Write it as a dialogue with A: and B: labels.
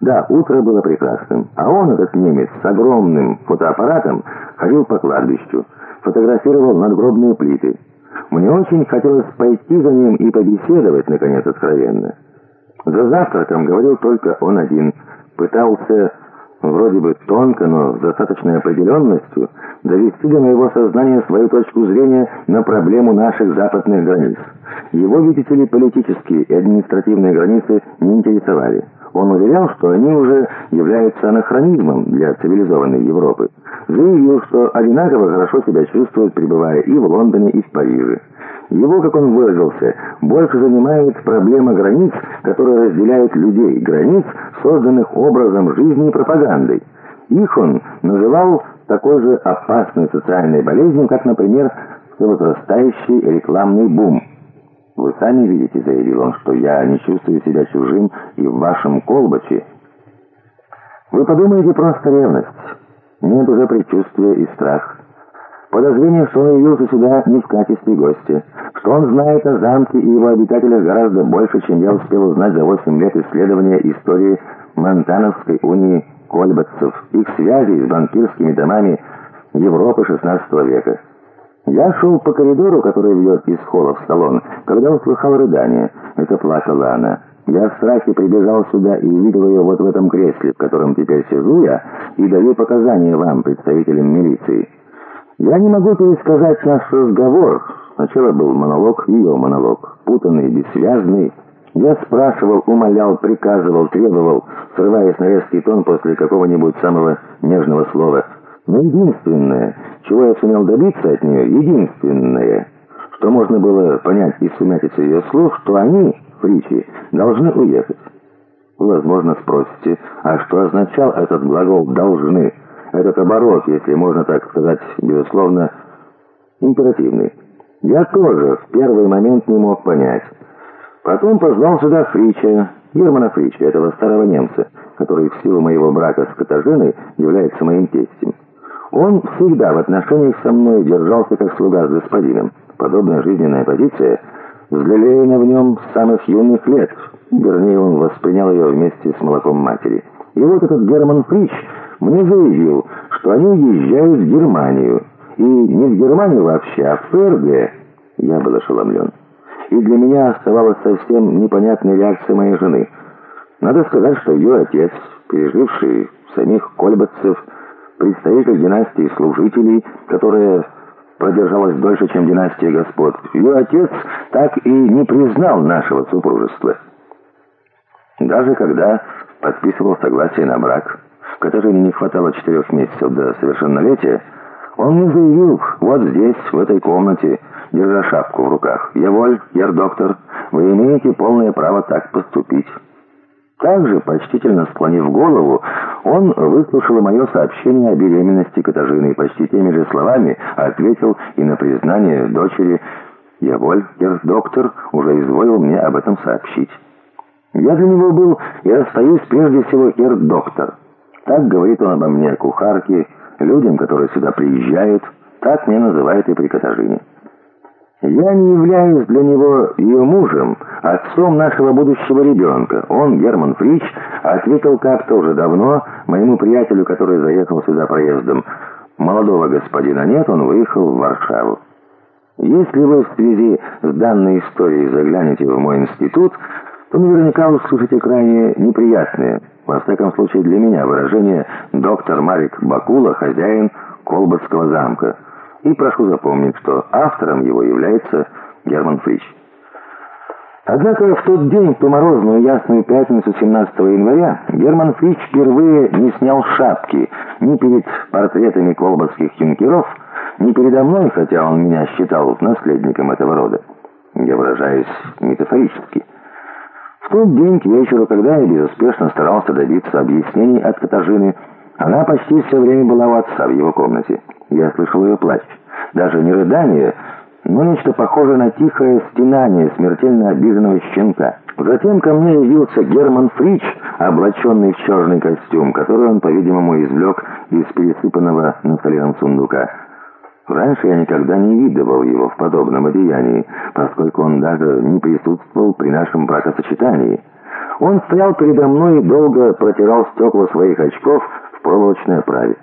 A: Да, утро было прекрасным, а он, этот немец, с огромным фотоаппаратом, ходил по кладбищу, фотографировал надгробные плиты. Мне очень хотелось пойти за ним и побеседовать, наконец, откровенно. За завтраком говорил только он один, пытался, вроде бы тонко, но с достаточной определенностью, довести до моего сознания свою точку зрения на проблему наших западных границ. Его, видите ли, политические и административные границы не интересовали. Он уверял, что они уже являются анахронизмом для цивилизованной Европы. Заявил, что одинаково хорошо себя чувствует, пребывая и в Лондоне, и в Париже. Его, как он выразился, больше занимает проблема границ, которые разделяют людей, границ, созданных образом жизни и пропагандой. Их он называл такой же опасной социальной болезнью, как, например, возрастающий рекламный бум – «Вы сами видите», — заявил он, — «что я не чувствую себя чужим и в вашем колбаче». «Вы подумаете просто ревность. Нет уже предчувствия и страх. Подозрение, что он явился сюда не в качестве гостя, что он знает о замке и его обитателях гораздо больше, чем я успел узнать за 8 лет исследования истории Монтановской унии кольбатцев, их связей с банкирскими домами Европы XVI века». Я шел по коридору, который ведет из холла в салон, когда услыхал рыдание. Это плакала она. Я в страхе прибежал сюда и увидел ее вот в этом кресле, в котором теперь сижу я, и даю показания вам, представителям милиции. Я не могу пересказать наш разговор. Сначала был монолог, ее монолог, путанный, бессвязный. Я спрашивал, умолял, приказывал, требовал, срываясь на резкий тон после какого-нибудь самого нежного слова – но единственное, чего я сумел добиться от нее, единственное, что можно было понять из сумятицы ее слов, что они, фричи, должны уехать. Возможно, спросите, а что означал этот глагол «должны»? Этот оборот, если можно так сказать, безусловно, императивный. Я тоже в первый момент не мог понять. Потом позвал сюда Фрича, Германа Фрича, этого старого немца, который в силу моего брака с Катажиной является моим тестем. Он всегда в отношениях со мной держался как слуга с господином. Подобная жизненная позиция взлелеяна в нем с самых юных лет. Вернее, он воспринял ее вместе с молоком матери. И вот этот Герман Фрич мне заявил, что они уезжают в Германию. И не в Германию вообще, а в ФРГ. Я был ошеломлен. И для меня оставалась совсем непонятная реакция моей жены. Надо сказать, что ее отец, переживший самих кольбатцев, представитель династии служителей, которая продержалась дольше, чем династия господ. Ее отец так и не признал нашего супружества. Даже когда подписывал согласие на брак, в Катарине не хватало четырех месяцев до совершеннолетия, он мне заявил, вот здесь, в этой комнате, держа шапку в руках, «Я воль, яр доктор, вы имеете полное право так поступить». Также, почтительно склонив голову, он выслушал мое сообщение о беременности Катажины и почти теми же словами ответил и на признание дочери «Я воль, доктор, уже изволил мне об этом сообщить». Я для него был и остаюсь прежде всего доктор. Так говорит он обо мне кухарке, людям, которые сюда приезжают, так меня называют и при Катажине. Я не являюсь для него ее мужем, отцом нашего будущего ребенка. Он, Герман Фрич, ответил как-то уже давно моему приятелю, который заехал сюда проездом. Молодого господина нет, он выехал в Варшаву. Если вы в связи с данной историей заглянете в мой институт, то наверняка услышите крайне неприятные, во всяком случае для меня, выражение «доктор Марик Бакула, хозяин Колбатского замка» и прошу запомнить, что автором его является Герман Фрич. Однако в тот день, ту морозную ясную пятницу 17 января, Герман Фрич впервые не снял шапки ни перед портретами колбасских юнкеров, ни передо мной, хотя он меня считал наследником этого рода. Я выражаюсь метафорически. В тот день к вечеру, когда я безуспешно старался добиться объяснений от Катажины, она почти все время была у отца в его комнате. Я слышал ее плач. Даже не рыдание, но нечто похожее на тихое стенание смертельно обиженного щенка. Затем ко мне явился Герман Фрич, облаченный в черный костюм, который он, по-видимому, извлек из пересыпанного нафталином сундука. Раньше я никогда не видывал его в подобном одеянии, поскольку он даже не присутствовал при нашем бракосочетании. Он стоял передо мной и долго протирал стекла своих очков в проволочной оправе.